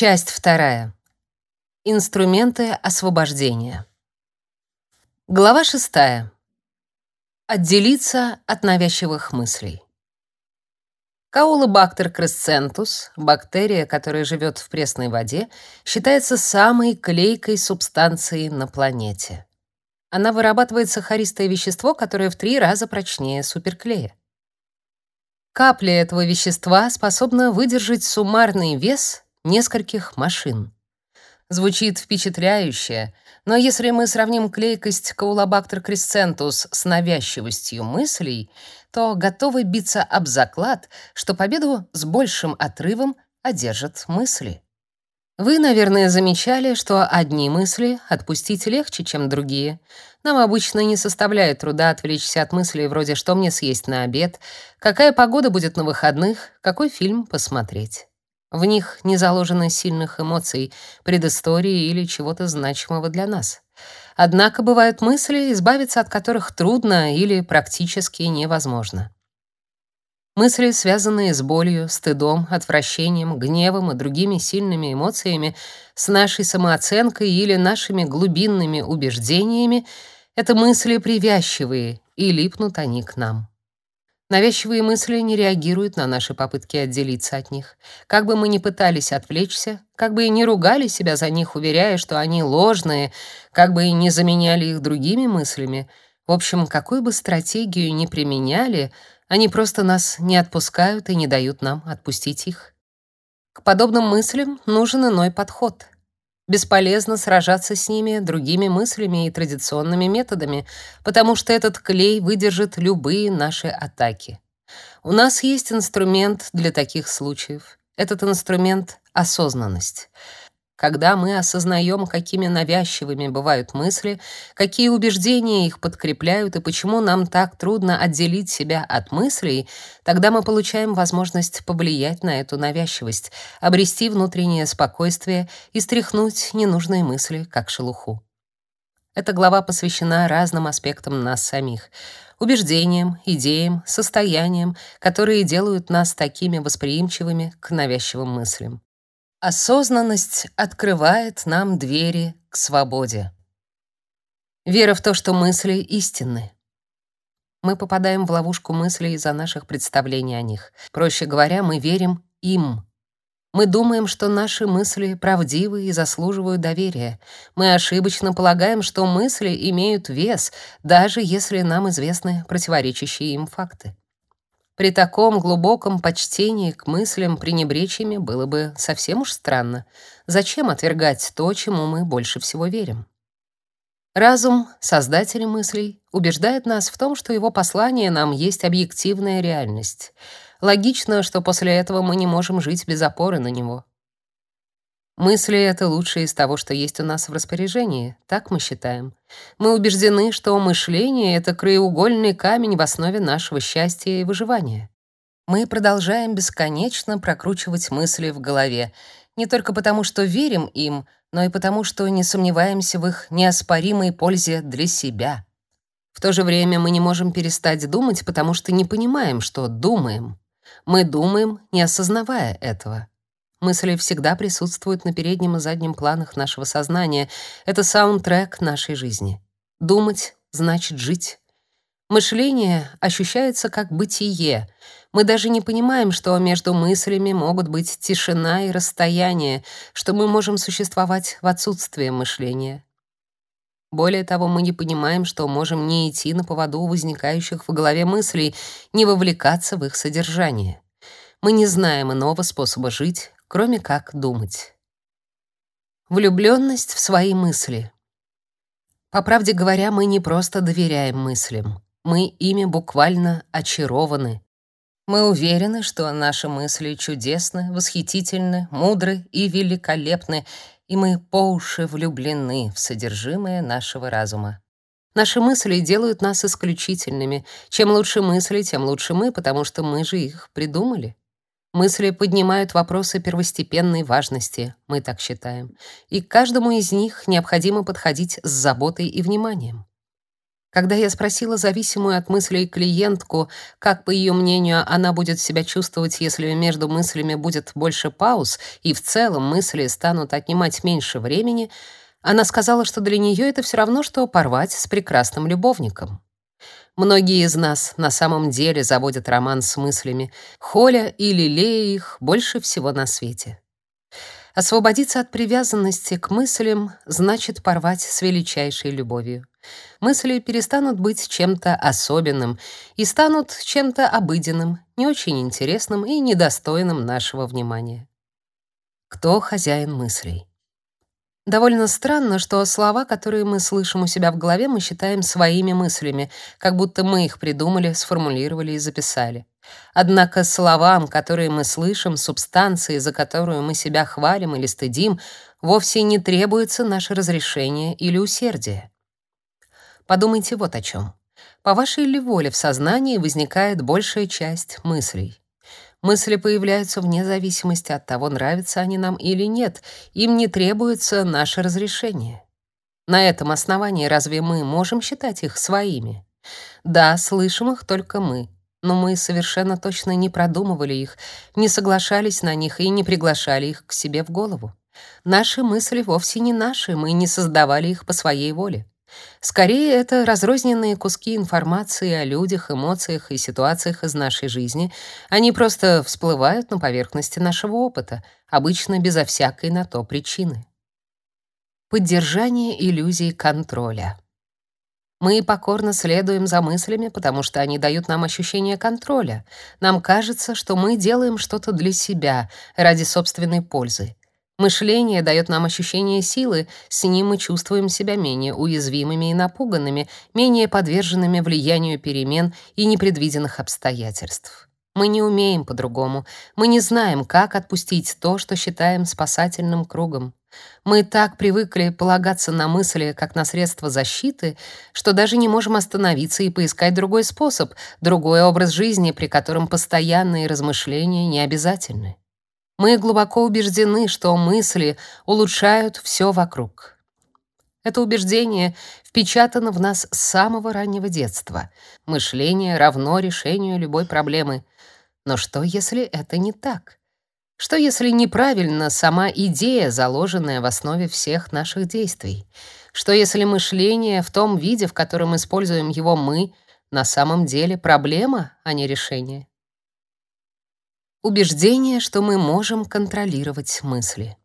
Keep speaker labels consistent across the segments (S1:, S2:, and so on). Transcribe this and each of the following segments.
S1: Часть вторая. Инструменты освобождения. Глава шестая. Отделиться от навязчивых мыслей. Каулобактер кресцентус, бактерия, которая живет в пресной воде, считается самой клейкой субстанцией на планете. Она вырабатывает сахаристое вещество, которое в три раза прочнее суперклея. Капля этого вещества способна выдержать суммарный вес нескольких машин. Звучит впечатляюще, но если мы сравним клейкость Caulobacter crescentus с навязчивостью мыслей, то готовы биться об заклад, что победу с большим отрывом одержат мысли. Вы, наверное, замечали, что одни мысли отпустить легче, чем другие. Нам обычно не составляет труда отвлечься от мыслей вроде «что мне съесть на обед?», «какая погода будет на выходных?», «какой фильм посмотреть?». В них не заложено сильных эмоций, предыстории или чего-то значимого для нас. Однако бывают мысли, избавиться от которых трудно или практически невозможно. Мысли, связанные с болью, стыдом, отвращением, гневом и другими сильными эмоциями, с нашей самооценкой или нашими глубинными убеждениями, это мысли привязчивые, и липнут они к нам. Навязчивые мысли не реагируют на наши попытки отделиться от них. Как бы мы ни пытались отвлечься, как бы и не ругали себя за них, уверяя, что они ложные, как бы и не заменяли их другими мыслями, в общем, какую бы стратегию ни применяли — они просто нас не отпускают и не дают нам отпустить их. К подобным мыслям нужен иной подход. Бесполезно сражаться с ними другими мыслями и традиционными методами, потому что этот клей выдержит любые наши атаки. У нас есть инструмент для таких случаев. Этот инструмент — осознанность. Когда мы осознаем, какими навязчивыми бывают мысли, какие убеждения их подкрепляют и почему нам так трудно отделить себя от мыслей, тогда мы получаем возможность повлиять на эту навязчивость, обрести внутреннее спокойствие и стряхнуть ненужные мысли, как шелуху. Эта глава посвящена разным аспектам нас самих — убеждениям, идеям, состояниям, которые делают нас такими восприимчивыми к навязчивым мыслям. Осознанность открывает нам двери к свободе. Вера в то, что мысли истинны. Мы попадаем в ловушку мыслей из-за наших представлений о них. Проще говоря, мы верим им. Мы думаем, что наши мысли правдивы и заслуживают доверия. Мы ошибочно полагаем, что мысли имеют вес, даже если нам известны противоречащие им факты. При таком глубоком почтении к мыслям пренебречь ими было бы совсем уж странно. Зачем отвергать то, чему мы больше всего верим? Разум, создатель мыслей, убеждает нас в том, что его послание нам есть объективная реальность. Логично, что после этого мы не можем жить без опоры на него. Мысли — это лучшее из того, что есть у нас в распоряжении, так мы считаем. Мы убеждены, что мышление — это краеугольный камень в основе нашего счастья и выживания. Мы продолжаем бесконечно прокручивать мысли в голове, не только потому, что верим им, но и потому, что не сомневаемся в их неоспоримой пользе для себя. В то же время мы не можем перестать думать, потому что не понимаем, что думаем. Мы думаем, не осознавая этого. Мысли всегда присутствуют на переднем и заднем планах нашего сознания. Это саундтрек нашей жизни. Думать значит жить. Мышление ощущается как бытие. Мы даже не понимаем, что между мыслями могут быть тишина и расстояние, что мы можем существовать в отсутствии мышления. Более того, мы не понимаем, что можем не идти на поводу возникающих в голове мыслей, не вовлекаться в их содержание. Мы не знаем иного способа жить, кроме как думать. Влюблённость в свои мысли. По правде говоря, мы не просто доверяем мыслям, мы ими буквально очарованы. Мы уверены, что наши мысли чудесны, восхитительны, мудры и великолепны, и мы по уши влюблены в содержимое нашего разума. Наши мысли делают нас исключительными. Чем лучше мысли, тем лучше мы, потому что мы же их придумали. Мысли поднимают вопросы первостепенной важности, мы так считаем, и к каждому из них необходимо подходить с заботой и вниманием. Когда я спросила зависимую от мыслей клиентку, как, по ее мнению, она будет себя чувствовать, если между мыслями будет больше пауз и в целом мысли станут отнимать меньше времени, она сказала, что для нее это все равно, что порвать с прекрасным любовником. Многие из нас на самом деле заводят роман с мыслями, холя и лелея их больше всего на свете. Освободиться от привязанности к мыслям значит порвать с величайшей любовью. Мысли перестанут быть чем-то особенным и станут чем-то обыденным, не очень интересным и недостойным нашего внимания. Кто хозяин мыслей? Довольно странно, что слова, которые мы слышим у себя в голове, мы считаем своими мыслями, как будто мы их придумали, сформулировали и записали. Однако словам, которые мы слышим, субстанции, за которую мы себя хвалим или стыдим, вовсе не требуется наше разрешение или усердие. Подумайте вот о чем. По вашей ли воле в сознании возникает большая часть мыслей? Мысли появляются вне зависимости от того, нравятся они нам или нет. Им не требуется наше разрешение. На этом основании разве мы можем считать их своими? Да, слышим их только мы, но мы совершенно точно не продумывали их, не соглашались на них и не приглашали их к себе в голову. Наши мысли вовсе не наши, мы не создавали их по своей воле. Скорее, это разрозненные куски информации о людях, эмоциях и ситуациях из нашей жизни. Они просто всплывают на поверхности нашего опыта, обычно безо всякой на то причины. Поддержание иллюзии контроля. Мы покорно следуем за мыслями, потому что они дают нам ощущение контроля. Нам кажется, что мы делаем что-то для себя, ради собственной пользы. Мышление дает нам ощущение силы, с ним мы чувствуем себя менее уязвимыми и напуганными, менее подверженными влиянию перемен и непредвиденных обстоятельств. Мы не умеем по-другому. Мы не знаем, как отпустить то, что считаем спасательным кругом. Мы так привыкли полагаться на мысли, как на средство защиты, что даже не можем остановиться и поискать другой способ, другой образ жизни, при котором постоянные размышления не обязательны. Мы глубоко убеждены, что мысли улучшают все вокруг. Это убеждение впечатано в нас с самого раннего детства. Мышление равно решению любой проблемы. Но что, если это не так? Что, если неправильно сама идея, заложенная в основе всех наших действий? Что, если мышление в том виде, в котором используем его мы, на самом деле проблема, а не решение? Убеждение, что мы можем контролировать мысли.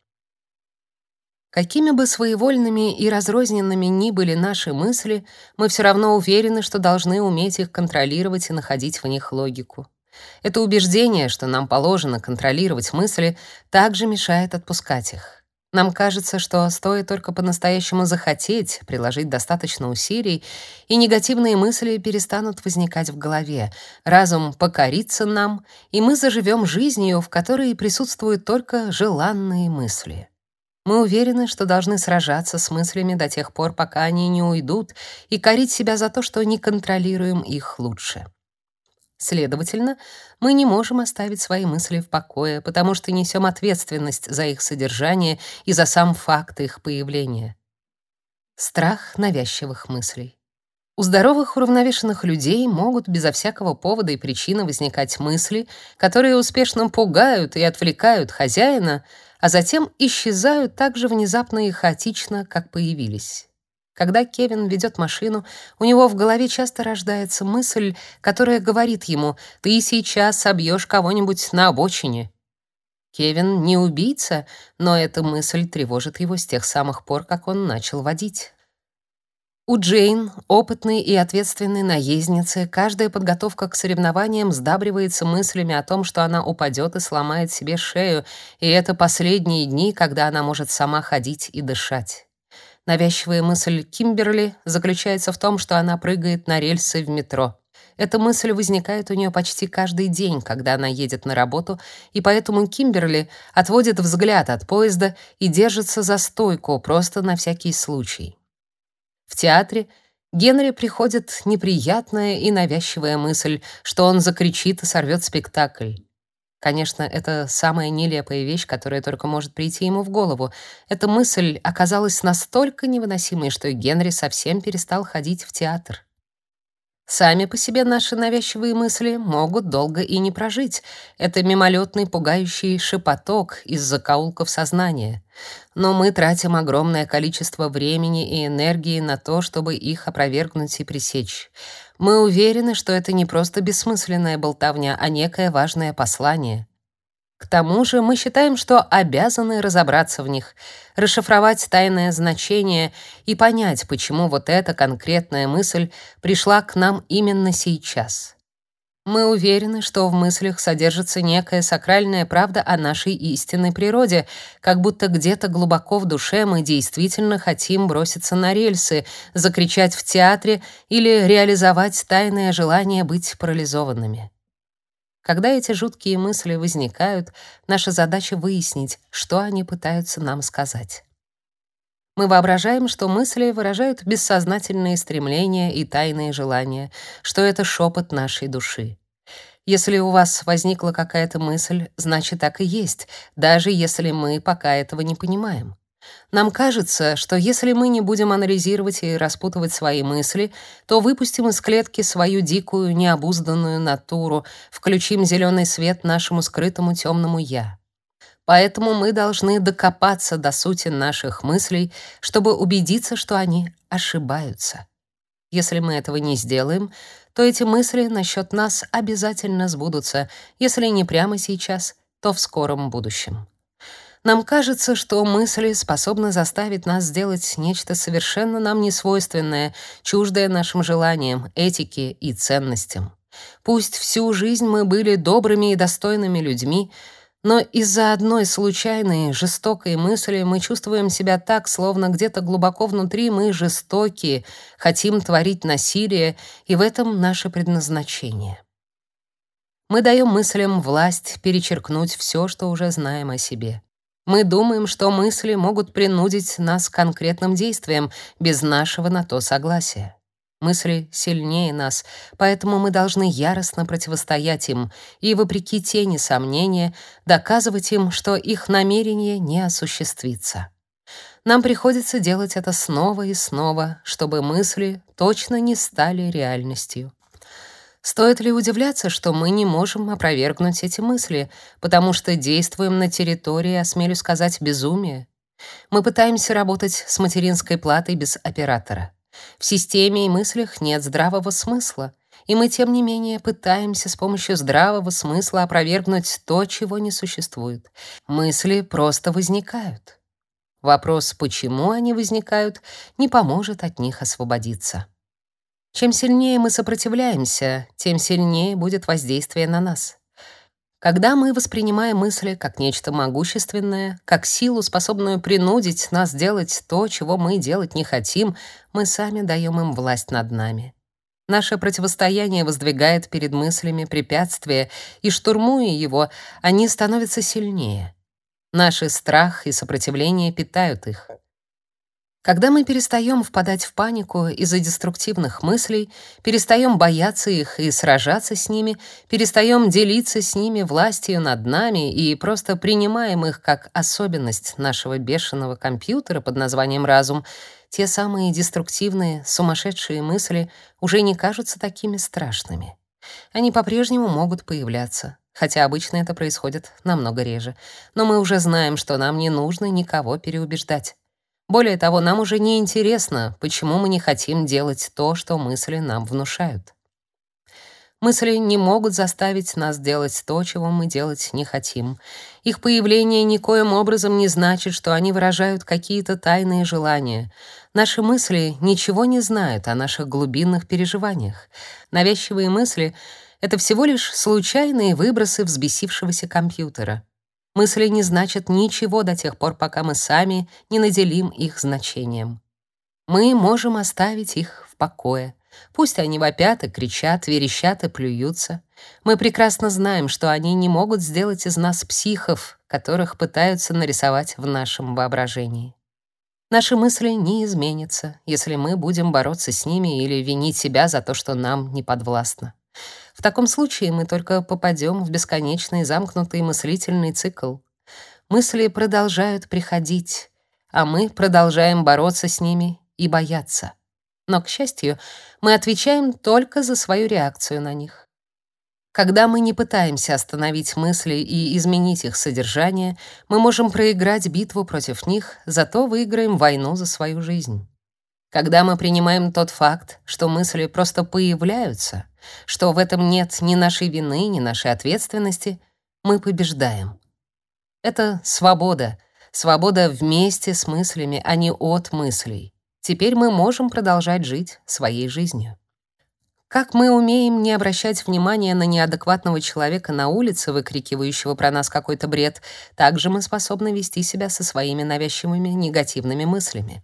S1: Какими бы своевольными и разрозненными ни были наши мысли, мы все равно уверены, что должны уметь их контролировать и находить в них логику. Это убеждение, что нам положено контролировать мысли, также мешает отпускать их. Нам кажется, что стоит только по-настоящему захотеть, приложить достаточно усилий, и негативные мысли перестанут возникать в голове. Разум покорится нам, и мы заживем жизнью, в которой присутствуют только желанные мысли. Мы уверены, что должны сражаться с мыслями до тех пор, пока они не уйдут, и корить себя за то, что не контролируем их лучше. Следовательно, мы не можем оставить свои мысли в покое, потому что несем ответственность за их содержание и за сам факт их появления. Страх навязчивых мыслей. У здоровых уравновешенных людей могут безо всякого повода и причины возникать мысли, которые успешно пугают и отвлекают хозяина, а затем исчезают так же внезапно и хаотично, как появились. Когда Кевин ведет машину, у него в голове часто рождается мысль, которая говорит ему «ты сейчас собьешь кого-нибудь на обочине». Кевин не убийца, но эта мысль тревожит его с тех самых пор, как он начал водить. У Джейн, опытной и ответственной наездницы, каждая подготовка к соревнованиям сдабривается мыслями о том, что она упадет и сломает себе шею, и это последние дни, когда она может сама ходить и дышать. Навязчивая мысль Кимберли заключается в том, что она прыгает на рельсы в метро. Эта мысль возникает у нее почти каждый день, когда она едет на работу, и поэтому Кимберли отводит взгляд от поезда и держится за стойку просто на всякий случай. В театре Генри приходит неприятная и навязчивая мысль, что он закричит и сорвет спектакль. Конечно, это самая нелепая вещь, которая только может прийти ему в голову. Эта мысль оказалась настолько невыносимой, что Генри совсем перестал ходить в театр. Сами по себе наши навязчивые мысли могут долго и не прожить. Это мимолетный пугающий шепоток из закоулков сознания. Но мы тратим огромное количество времени и энергии на то, чтобы их опровергнуть и пресечь. Мы уверены, что это не просто бессмысленная болтовня, а некое важное послание. К тому же мы считаем, что обязаны разобраться в них, расшифровать тайное значение и понять, почему вот эта конкретная мысль пришла к нам именно сейчас. Мы уверены, что в мыслях содержится некая сакральная правда о нашей истинной природе, как будто где-то глубоко в душе мы действительно хотим броситься на рельсы, закричать в театре или реализовать тайное желание быть парализованными. Когда эти жуткие мысли возникают, наша задача выяснить, что они пытаются нам сказать. Мы воображаем, что мысли выражают бессознательные стремления и тайные желания, что это шепот нашей души. Если у вас возникла какая-то мысль, значит так и есть, даже если мы пока этого не понимаем. Нам кажется, что если мы не будем анализировать и распутывать свои мысли, то выпустим из клетки свою дикую, необузданную натуру, включим зеленый свет нашему скрытому темному «я». Поэтому мы должны докопаться до сути наших мыслей, чтобы убедиться, что они ошибаются. Если мы этого не сделаем, то эти мысли насчет нас обязательно сбудутся, если не прямо сейчас, то в скором будущем. Нам кажется, что мысли способны заставить нас сделать нечто совершенно нам несвойственное, чуждое нашим желаниям, этике и ценностям. Пусть всю жизнь мы были добрыми и достойными людьми, но из-за одной случайной, жестокой мысли мы чувствуем себя так, словно где-то глубоко внутри мы жестокие, хотим творить насилие, и в этом наше предназначение. Мы даем мыслям власть перечеркнуть все, что уже знаем о себе. Мы думаем, что мысли могут принудить нас к конкретным действиям без нашего на то согласия. Мысли сильнее нас, поэтому мы должны яростно противостоять им и, вопреки тени сомнения, доказывать им, что их намерение не осуществится. Нам приходится делать это снова и снова, чтобы мысли точно не стали реальностью. Стоит ли удивляться, что мы не можем опровергнуть эти мысли, потому что действуем на территории, осмелюсь сказать, безумия? Мы пытаемся работать с материнской платой без оператора. В системе и мыслях нет здравого смысла, и мы, тем не менее, пытаемся с помощью здравого смысла опровергнуть то, чего не существует. Мысли просто возникают. Вопрос, почему они возникают, не поможет от них освободиться. Чем сильнее мы сопротивляемся, тем сильнее будет воздействие на нас. Когда мы воспринимаем мысли как нечто могущественное, как силу, способную принудить нас делать то, чего мы делать не хотим, мы сами даем им власть над нами. Наше противостояние воздвигает перед мыслями препятствия, и штурмуя его, они становятся сильнее. Наш страх и сопротивление питают их. Когда мы перестаем впадать в панику из-за деструктивных мыслей, перестаем бояться их и сражаться с ними, перестаем делиться с ними властью над нами и просто принимаем их как особенность нашего бешеного компьютера под названием разум, те самые деструктивные, сумасшедшие мысли уже не кажутся такими страшными. Они по-прежнему могут появляться, хотя обычно это происходит намного реже. Но мы уже знаем, что нам не нужно никого переубеждать. Более того, нам уже не интересно, почему мы не хотим делать то, что мысли нам внушают. Мысли не могут заставить нас делать то, чего мы делать не хотим. Их появление никоим образом не значит, что они выражают какие-то тайные желания. Наши мысли ничего не знают о наших глубинных переживаниях. Навязчивые мысли — это всего лишь случайные выбросы взбесившегося компьютера. Мысли не значат ничего до тех пор, пока мы сами не наделим их значением. Мы можем оставить их в покое. Пусть они вопят и кричат, верещат и плюются. Мы прекрасно знаем, что они не могут сделать из нас психов, которых пытаются нарисовать в нашем воображении. Наши мысли не изменятся, если мы будем бороться с ними или винить себя за то, что нам не подвластно. В таком случае мы только попадем в бесконечный замкнутый мыслительный цикл. Мысли продолжают приходить, а мы продолжаем бороться с ними и бояться. Но, к счастью, мы отвечаем только за свою реакцию на них. Когда мы не пытаемся остановить мысли и изменить их содержание, мы можем проиграть битву против них, зато выиграем войну за свою жизнь. Когда мы принимаем тот факт, что мысли просто появляются, что в этом нет ни нашей вины, ни нашей ответственности, мы побеждаем. Это свобода, свобода вместе с мыслями, а не от мыслей. Теперь мы можем продолжать жить своей жизнью. Как мы умеем не обращать внимания на неадекватного человека на улице, выкрикивающего про нас какой-то бред, так же мы способны вести себя со своими навязчивыми негативными мыслями.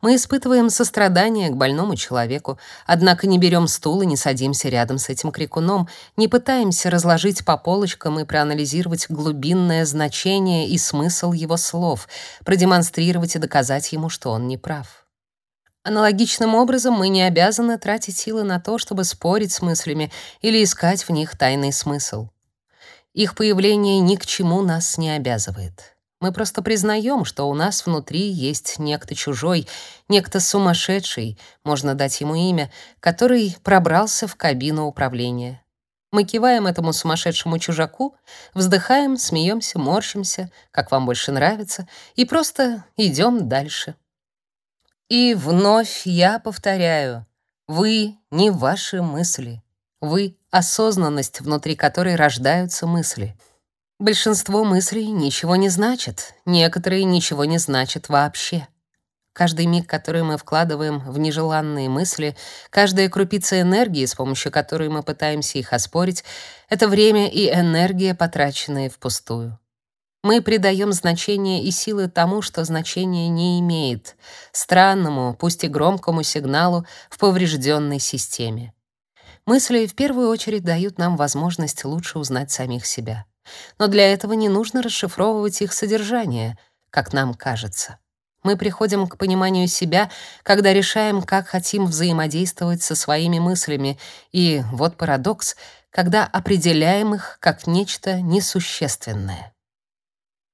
S1: Мы испытываем сострадание к больному человеку, однако не берем стул и не садимся рядом с этим крикуном, не пытаемся разложить по полочкам и проанализировать глубинное значение и смысл его слов, продемонстрировать и доказать ему, что он не прав. Аналогичным образом мы не обязаны тратить силы на то, чтобы спорить с мыслями или искать в них тайный смысл. Их появление ни к чему нас не обязывает. Мы просто признаем, что у нас внутри есть некто чужой, некто сумасшедший, можно дать ему имя, который пробрался в кабину управления. Мы киваем этому сумасшедшему чужаку, вздыхаем, смеемся, морщимся, как вам больше нравится, и просто идем дальше. И вновь я повторяю, вы не ваши мысли. Вы — осознанность, внутри которой рождаются мысли. Большинство мыслей ничего не значат, некоторые ничего не значат вообще. Каждый миг, который мы вкладываем в нежеланные мысли, каждая крупица энергии, с помощью которой мы пытаемся их оспорить, это время и энергия, потраченные впустую. Мы придаем значение и силы тому, что значения не имеет, странному, пусть и громкому сигналу в поврежденной системе. Мысли в первую очередь дают нам возможность лучше узнать самих себя. Но для этого не нужно расшифровывать их содержание, как нам кажется. Мы приходим к пониманию себя, когда решаем, как хотим взаимодействовать со своими мыслями, и вот парадокс, когда определяем их как нечто несущественное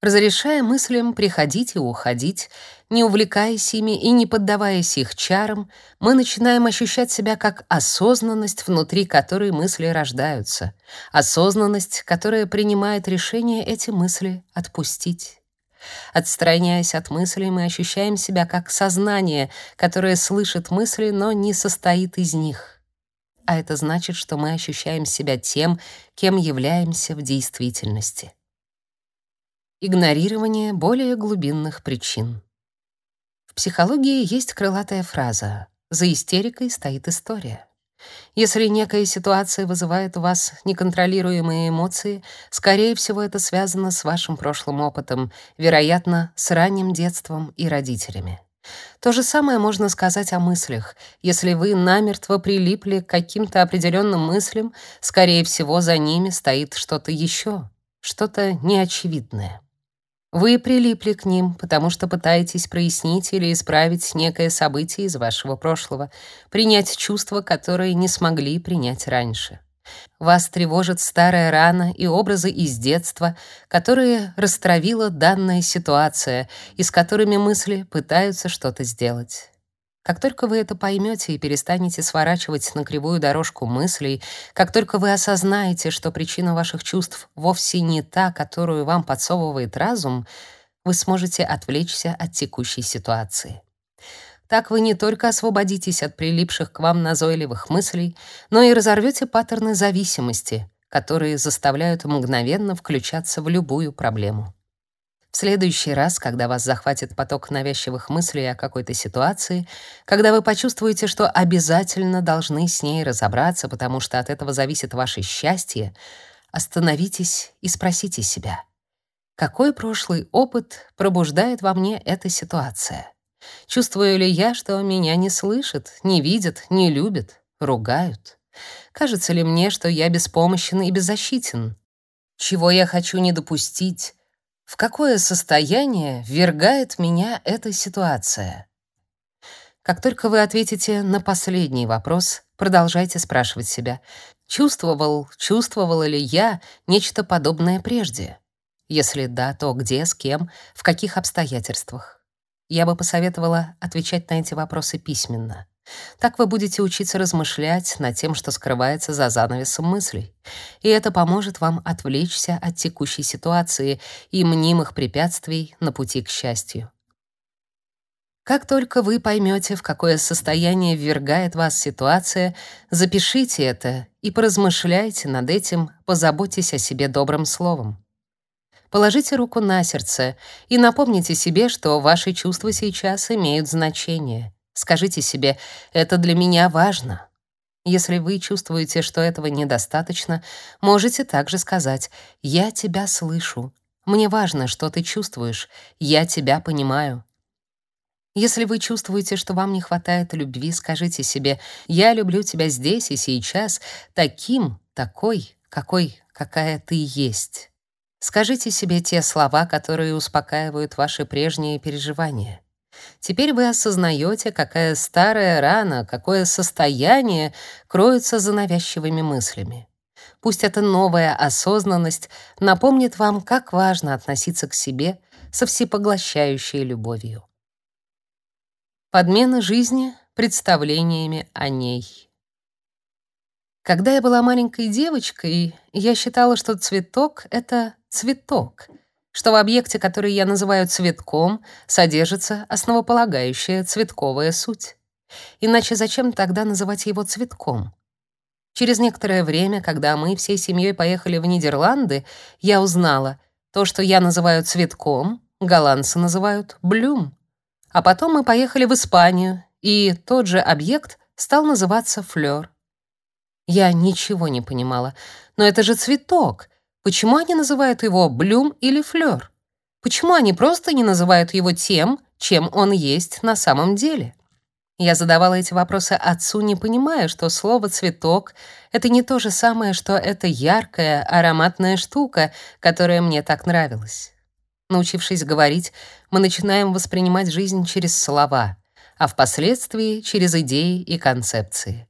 S1: разрешая мыслям приходить и уходить, не увлекаясь ими и не поддаваясь их чарам, мы начинаем ощущать себя как осознанность, внутри которой мысли рождаются, осознанность, которая принимает решение эти мысли отпустить. Отстраняясь от мыслей, мы ощущаем себя как сознание, которое слышит мысли, но не состоит из них. А это значит, что мы ощущаем себя тем, кем являемся в действительности. Игнорирование более глубинных причин. В психологии есть крылатая фраза «За истерикой стоит история». Если некая ситуация вызывает у вас неконтролируемые эмоции, скорее всего, это связано с вашим прошлым опытом, вероятно, с ранним детством и родителями. То же самое можно сказать о мыслях. Если вы намертво прилипли к каким-то определенным мыслям, скорее всего, за ними стоит что-то еще, что-то неочевидное. Вы прилипли к ним, потому что пытаетесь прояснить или исправить некое событие из вашего прошлого, принять чувства, которые не смогли принять раньше. Вас тревожит старая рана и образы из детства, которые растравила данная ситуация и с которыми мысли пытаются что-то сделать. Как только вы это поймете и перестанете сворачивать на кривую дорожку мыслей, как только вы осознаете, что причина ваших чувств вовсе не та, которую вам подсовывает разум, вы сможете отвлечься от текущей ситуации. Так вы не только освободитесь от прилипших к вам назойливых мыслей, но и разорвете паттерны зависимости, которые заставляют мгновенно включаться в любую проблему. В следующий раз, когда вас захватит поток навязчивых мыслей о какой-то ситуации, когда вы почувствуете, что обязательно должны с ней разобраться, потому что от этого зависит ваше счастье, остановитесь и спросите себя, какой прошлый опыт пробуждает во мне эта ситуация? Чувствую ли я, что меня не слышат, не видят, не любят, ругают? Кажется ли мне, что я беспомощен и беззащитен? Чего я хочу не допустить? В какое состояние ввергает меня эта ситуация? Как только вы ответите на последний вопрос, продолжайте спрашивать себя, чувствовал, чувствовала ли я нечто подобное прежде? Если да, то где, с кем, в каких обстоятельствах? Я бы посоветовала отвечать на эти вопросы письменно. Так вы будете учиться размышлять над тем, что скрывается за занавесом мыслей. И это поможет вам отвлечься от текущей ситуации и мнимых препятствий на пути к счастью. Как только вы поймете, в какое состояние ввергает вас ситуация, запишите это и поразмышляйте над этим, позаботьтесь о себе добрым словом. Положите руку на сердце и напомните себе, что ваши чувства сейчас имеют значение. Скажите себе «это для меня важно». Если вы чувствуете, что этого недостаточно, можете также сказать «я тебя слышу». Мне важно, что ты чувствуешь. Я тебя понимаю. Если вы чувствуете, что вам не хватает любви, скажите себе: "Я люблю тебя здесь и сейчас, таким, такой, какой, какая ты есть". Скажите себе те слова, которые успокаивают ваши прежние переживания. Теперь вы осознаете, какая старая рана, какое состояние кроется за навязчивыми мыслями. Пусть эта новая осознанность напомнит вам, как важно относиться к себе со всепоглощающей любовью. Подмена жизни представлениями о ней. Когда я была маленькой девочкой, я считала, что цветок — это цветок, что в объекте, который я называю цветком, содержится основополагающая цветковая суть. Иначе зачем тогда называть его цветком? Через некоторое время, когда мы всей семьей поехали в Нидерланды, я узнала, то, что я называю цветком, голландцы называют блюм. А потом мы поехали в Испанию, и тот же объект стал называться флёр. Я ничего не понимала. Но это же цветок. Почему они называют его блюм или флёр? Почему они просто не называют его тем, чем он есть на самом деле? Я задавала эти вопросы отцу, не понимая, что слово «цветок» — это не то же самое, что это яркая, ароматная штука, которая мне так нравилась. Научившись говорить, мы начинаем воспринимать жизнь через слова, а впоследствии через идеи и концепции.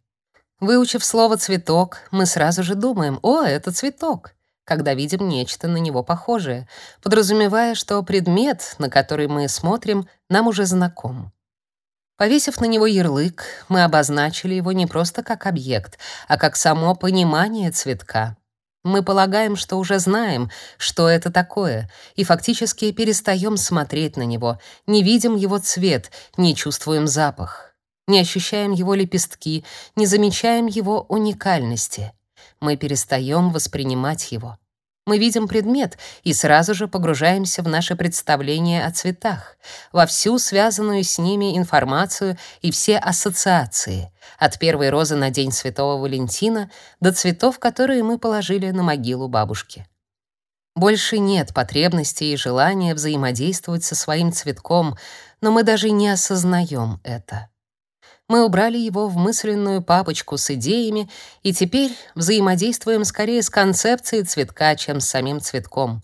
S1: Выучив слово «цветок», мы сразу же думаем «О, это цветок», когда видим нечто на него похожее, подразумевая, что предмет, на который мы смотрим, нам уже знаком. Повесив на него ярлык, мы обозначили его не просто как объект, а как само понимание цветка. Мы полагаем, что уже знаем, что это такое, и фактически перестаем смотреть на него, не видим его цвет, не чувствуем запах, не ощущаем его лепестки, не замечаем его уникальности. Мы перестаем воспринимать его. Мы видим предмет и сразу же погружаемся в наше представление о цветах, во всю связанную с ними информацию и все ассоциации, от первой розы на День Святого Валентина до цветов, которые мы положили на могилу бабушки. Больше нет потребности и желания взаимодействовать со своим цветком, но мы даже не осознаем это мы убрали его в мысленную папочку с идеями и теперь взаимодействуем скорее с концепцией цветка, чем с самим цветком.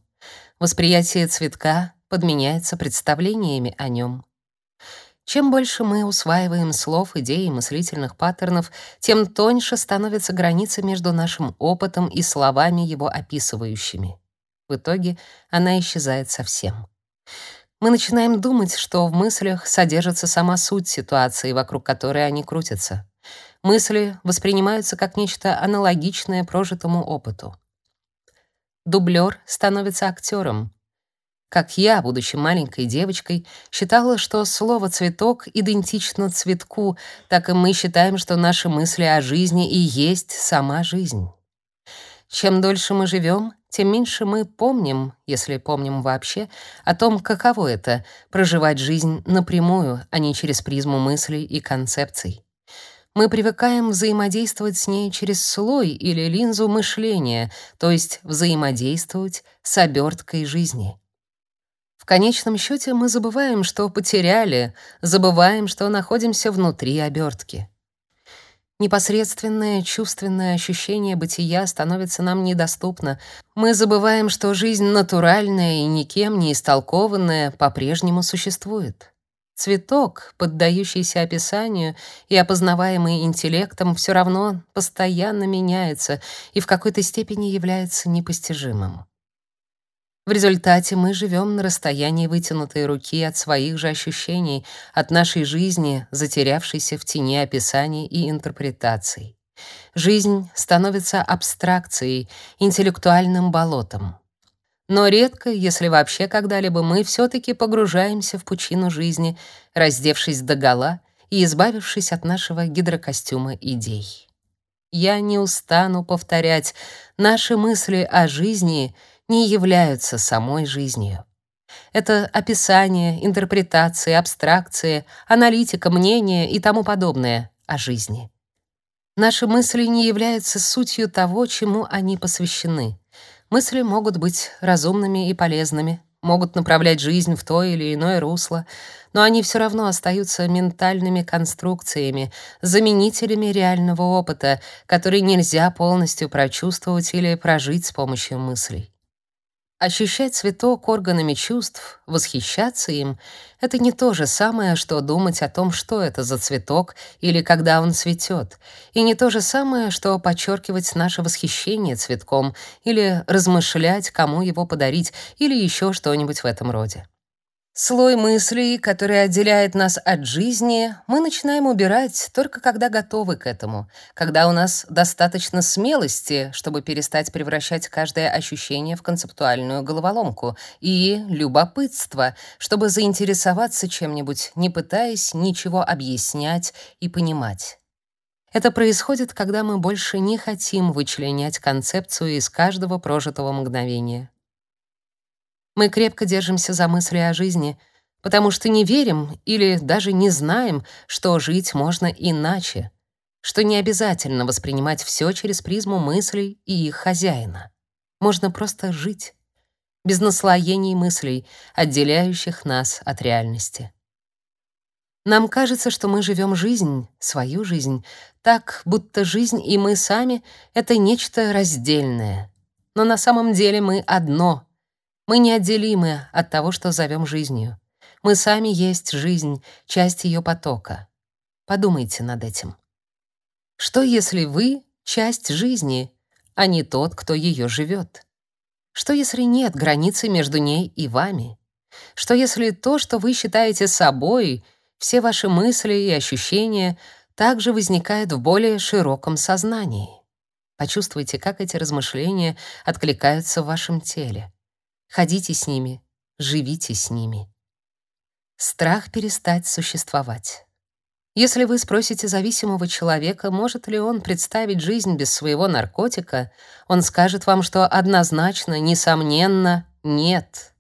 S1: Восприятие цветка подменяется представлениями о нем. Чем больше мы усваиваем слов, идей и мыслительных паттернов, тем тоньше становится граница между нашим опытом и словами его описывающими. В итоге она исчезает совсем мы начинаем думать, что в мыслях содержится сама суть ситуации, вокруг которой они крутятся. Мысли воспринимаются как нечто аналогичное прожитому опыту. Дублер становится актером. Как я, будучи маленькой девочкой, считала, что слово «цветок» идентично цветку, так и мы считаем, что наши мысли о жизни и есть сама жизнь. Чем дольше мы живем, тем меньше мы помним, если помним вообще, о том, каково это — проживать жизнь напрямую, а не через призму мыслей и концепций. Мы привыкаем взаимодействовать с ней через слой или линзу мышления, то есть взаимодействовать с оберткой жизни. В конечном счете мы забываем, что потеряли, забываем, что находимся внутри обертки. Непосредственное чувственное ощущение бытия становится нам недоступно. Мы забываем, что жизнь натуральная и никем не истолкованная по-прежнему существует. Цветок, поддающийся описанию и опознаваемый интеллектом, все равно постоянно меняется и в какой-то степени является непостижимым. В результате мы живем на расстоянии вытянутой руки от своих же ощущений, от нашей жизни, затерявшейся в тени описаний и интерпретаций. Жизнь становится абстракцией, интеллектуальным болотом. Но редко, если вообще когда-либо, мы все таки погружаемся в пучину жизни, раздевшись догола и избавившись от нашего гидрокостюма идей. Я не устану повторять, наши мысли о жизни — не являются самой жизнью. Это описание, интерпретации, абстракции, аналитика, мнение и тому подобное о жизни. Наши мысли не являются сутью того, чему они посвящены. Мысли могут быть разумными и полезными, могут направлять жизнь в то или иное русло, но они все равно остаются ментальными конструкциями, заменителями реального опыта, который нельзя полностью прочувствовать или прожить с помощью мыслей. Ощущать цветок органами чувств, восхищаться им — это не то же самое, что думать о том, что это за цветок или когда он цветет, и не то же самое, что подчеркивать наше восхищение цветком или размышлять, кому его подарить, или еще что-нибудь в этом роде. Слой мыслей, который отделяет нас от жизни, мы начинаем убирать только когда готовы к этому, когда у нас достаточно смелости, чтобы перестать превращать каждое ощущение в концептуальную головоломку, и любопытство, чтобы заинтересоваться чем-нибудь, не пытаясь ничего объяснять и понимать. Это происходит, когда мы больше не хотим вычленять концепцию из каждого прожитого мгновения. Мы крепко держимся за мысли о жизни, потому что не верим или даже не знаем, что жить можно иначе, что не обязательно воспринимать все через призму мыслей и их хозяина. Можно просто жить, без наслоений мыслей, отделяющих нас от реальности. Нам кажется, что мы живем жизнь, свою жизнь, так, будто жизнь и мы сами — это нечто раздельное. Но на самом деле мы одно — мы неотделимы от того, что зовем жизнью. Мы сами есть жизнь, часть ее потока. Подумайте над этим. Что если вы часть жизни, а не тот, кто ее живет? Что если нет границы между ней и вами? Что если то, что вы считаете собой, все ваши мысли и ощущения также возникает в более широком сознании? Почувствуйте, как эти размышления откликаются в вашем теле. Ходите с ними, живите с ними. Страх перестать существовать. Если вы спросите зависимого человека, может ли он представить жизнь без своего наркотика, он скажет вам, что однозначно, несомненно, нет.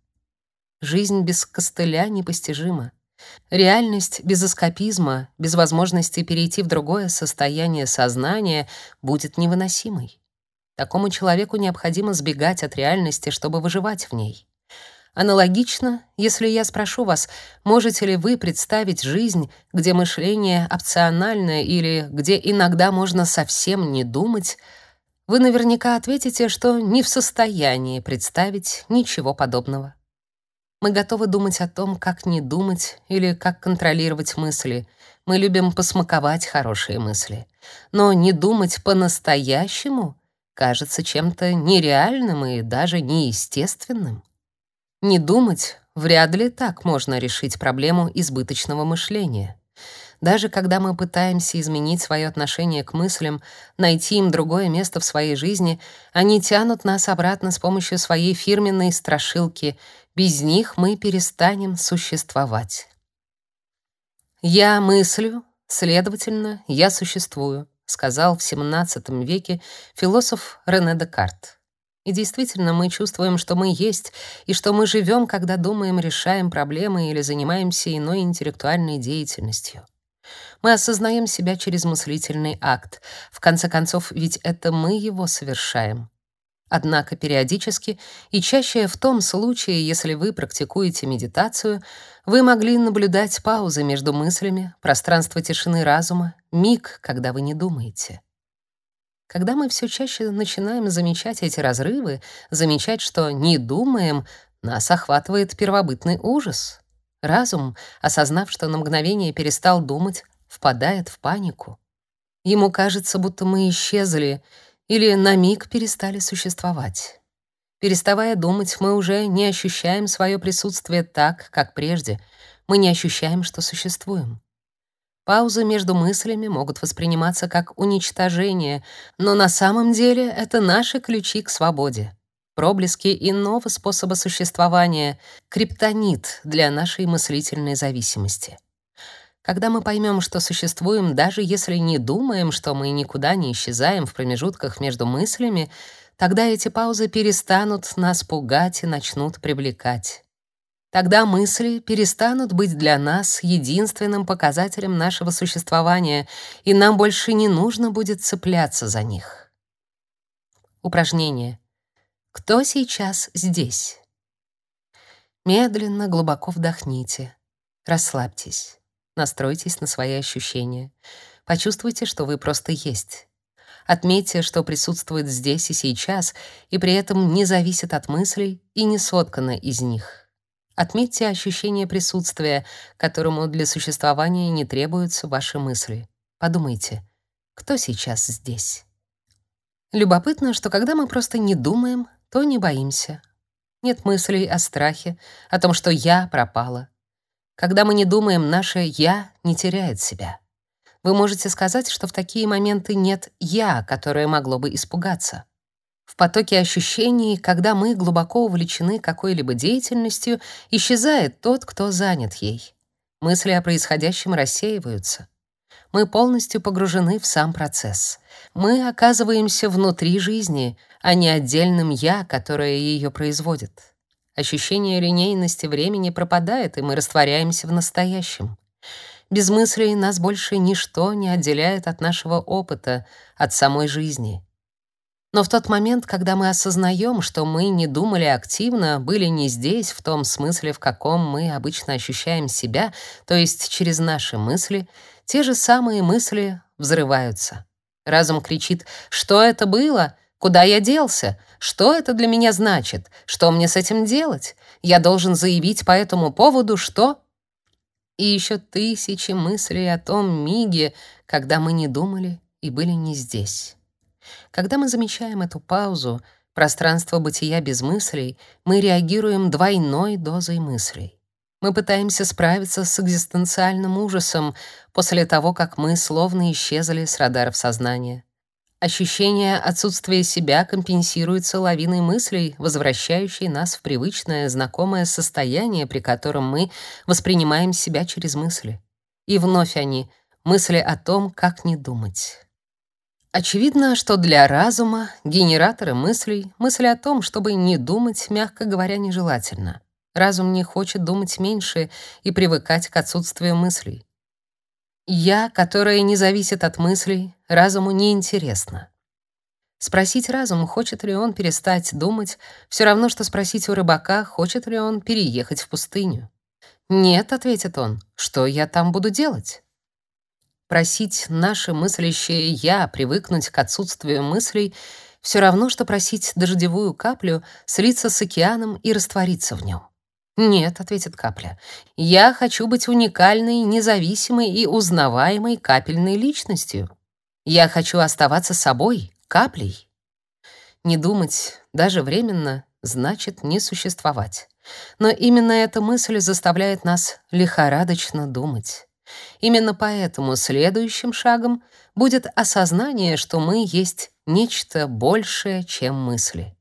S1: Жизнь без костыля непостижима. Реальность без эскапизма, без возможности перейти в другое состояние сознания будет невыносимой. Такому человеку необходимо сбегать от реальности, чтобы выживать в ней. Аналогично, если я спрошу вас, можете ли вы представить жизнь, где мышление опциональное или где иногда можно совсем не думать, вы наверняка ответите, что не в состоянии представить ничего подобного. Мы готовы думать о том, как не думать или как контролировать мысли. Мы любим посмаковать хорошие мысли. Но не думать по-настоящему кажется чем-то нереальным и даже неестественным. Не думать вряд ли так можно решить проблему избыточного мышления. Даже когда мы пытаемся изменить свое отношение к мыслям, найти им другое место в своей жизни, они тянут нас обратно с помощью своей фирменной страшилки. Без них мы перестанем существовать. Я мыслю, следовательно, я существую сказал в XVII веке философ Рене Декарт. И действительно, мы чувствуем, что мы есть, и что мы живем, когда думаем, решаем проблемы или занимаемся иной интеллектуальной деятельностью. Мы осознаем себя через мыслительный акт. В конце концов, ведь это мы его совершаем. Однако периодически, и чаще в том случае, если вы практикуете медитацию, вы могли наблюдать паузы между мыслями, пространство тишины разума, миг, когда вы не думаете. Когда мы все чаще начинаем замечать эти разрывы, замечать, что не думаем, нас охватывает первобытный ужас. Разум, осознав, что на мгновение перестал думать, впадает в панику. Ему кажется, будто мы исчезли, или на миг перестали существовать. Переставая думать, мы уже не ощущаем свое присутствие так, как прежде. Мы не ощущаем, что существуем. Паузы между мыслями могут восприниматься как уничтожение, но на самом деле это наши ключи к свободе. Проблески иного способа существования, криптонит для нашей мыслительной зависимости. Когда мы поймем, что существуем, даже если не думаем, что мы никуда не исчезаем в промежутках между мыслями, тогда эти паузы перестанут нас пугать и начнут привлекать. Тогда мысли перестанут быть для нас единственным показателем нашего существования, и нам больше не нужно будет цепляться за них. Упражнение. Кто сейчас здесь? Медленно, глубоко вдохните. Расслабьтесь. Настройтесь на свои ощущения. Почувствуйте, что вы просто есть. Отметьте, что присутствует здесь и сейчас, и при этом не зависит от мыслей и не соткано из них. Отметьте ощущение присутствия, которому для существования не требуются ваши мысли. Подумайте, кто сейчас здесь? Любопытно, что когда мы просто не думаем, то не боимся. Нет мыслей о страхе, о том, что я пропала. Когда мы не думаем, наше «я» не теряет себя. Вы можете сказать, что в такие моменты нет «я», которое могло бы испугаться. В потоке ощущений, когда мы глубоко увлечены какой-либо деятельностью, исчезает тот, кто занят ей. Мысли о происходящем рассеиваются. Мы полностью погружены в сам процесс. Мы оказываемся внутри жизни, а не отдельным «я», которое ее производит. Ощущение линейности времени пропадает, и мы растворяемся в настоящем. Без нас больше ничто не отделяет от нашего опыта, от самой жизни. Но в тот момент, когда мы осознаем, что мы не думали активно, были не здесь в том смысле, в каком мы обычно ощущаем себя, то есть через наши мысли, те же самые мысли взрываются. Разум кричит: "Что это было? Куда я делся? Что это для меня значит? Что мне с этим делать? Я должен заявить по этому поводу, что и еще тысячи мыслей о том миге, когда мы не думали и были не здесь. Когда мы замечаем эту паузу, пространство бытия без мыслей, мы реагируем двойной дозой мыслей. Мы пытаемся справиться с экзистенциальным ужасом после того, как мы словно исчезли с радаров сознания. Ощущение отсутствия себя компенсируется лавиной мыслей, возвращающей нас в привычное, знакомое состояние, при котором мы воспринимаем себя через мысли. И вновь они — мысли о том, как не думать. Очевидно, что для разума, генератора мыслей, мысль о том, чтобы не думать, мягко говоря, нежелательно. Разум не хочет думать меньше и привыкать к отсутствию мыслей. «Я», которое не зависит от мыслей, разуму не интересно. Спросить разум, хочет ли он перестать думать, все равно, что спросить у рыбака, хочет ли он переехать в пустыню. «Нет», — ответит он, — «что я там буду делать?» Просить наше мыслящее «я» привыкнуть к отсутствию мыслей все равно, что просить дождевую каплю слиться с океаном и раствориться в нем. «Нет», — ответит капля, — «я хочу быть уникальной, независимой и узнаваемой капельной личностью. Я хочу оставаться собой, каплей». Не думать, даже временно, значит не существовать. Но именно эта мысль заставляет нас лихорадочно думать. Именно поэтому следующим шагом будет осознание, что мы есть нечто большее, чем мысли.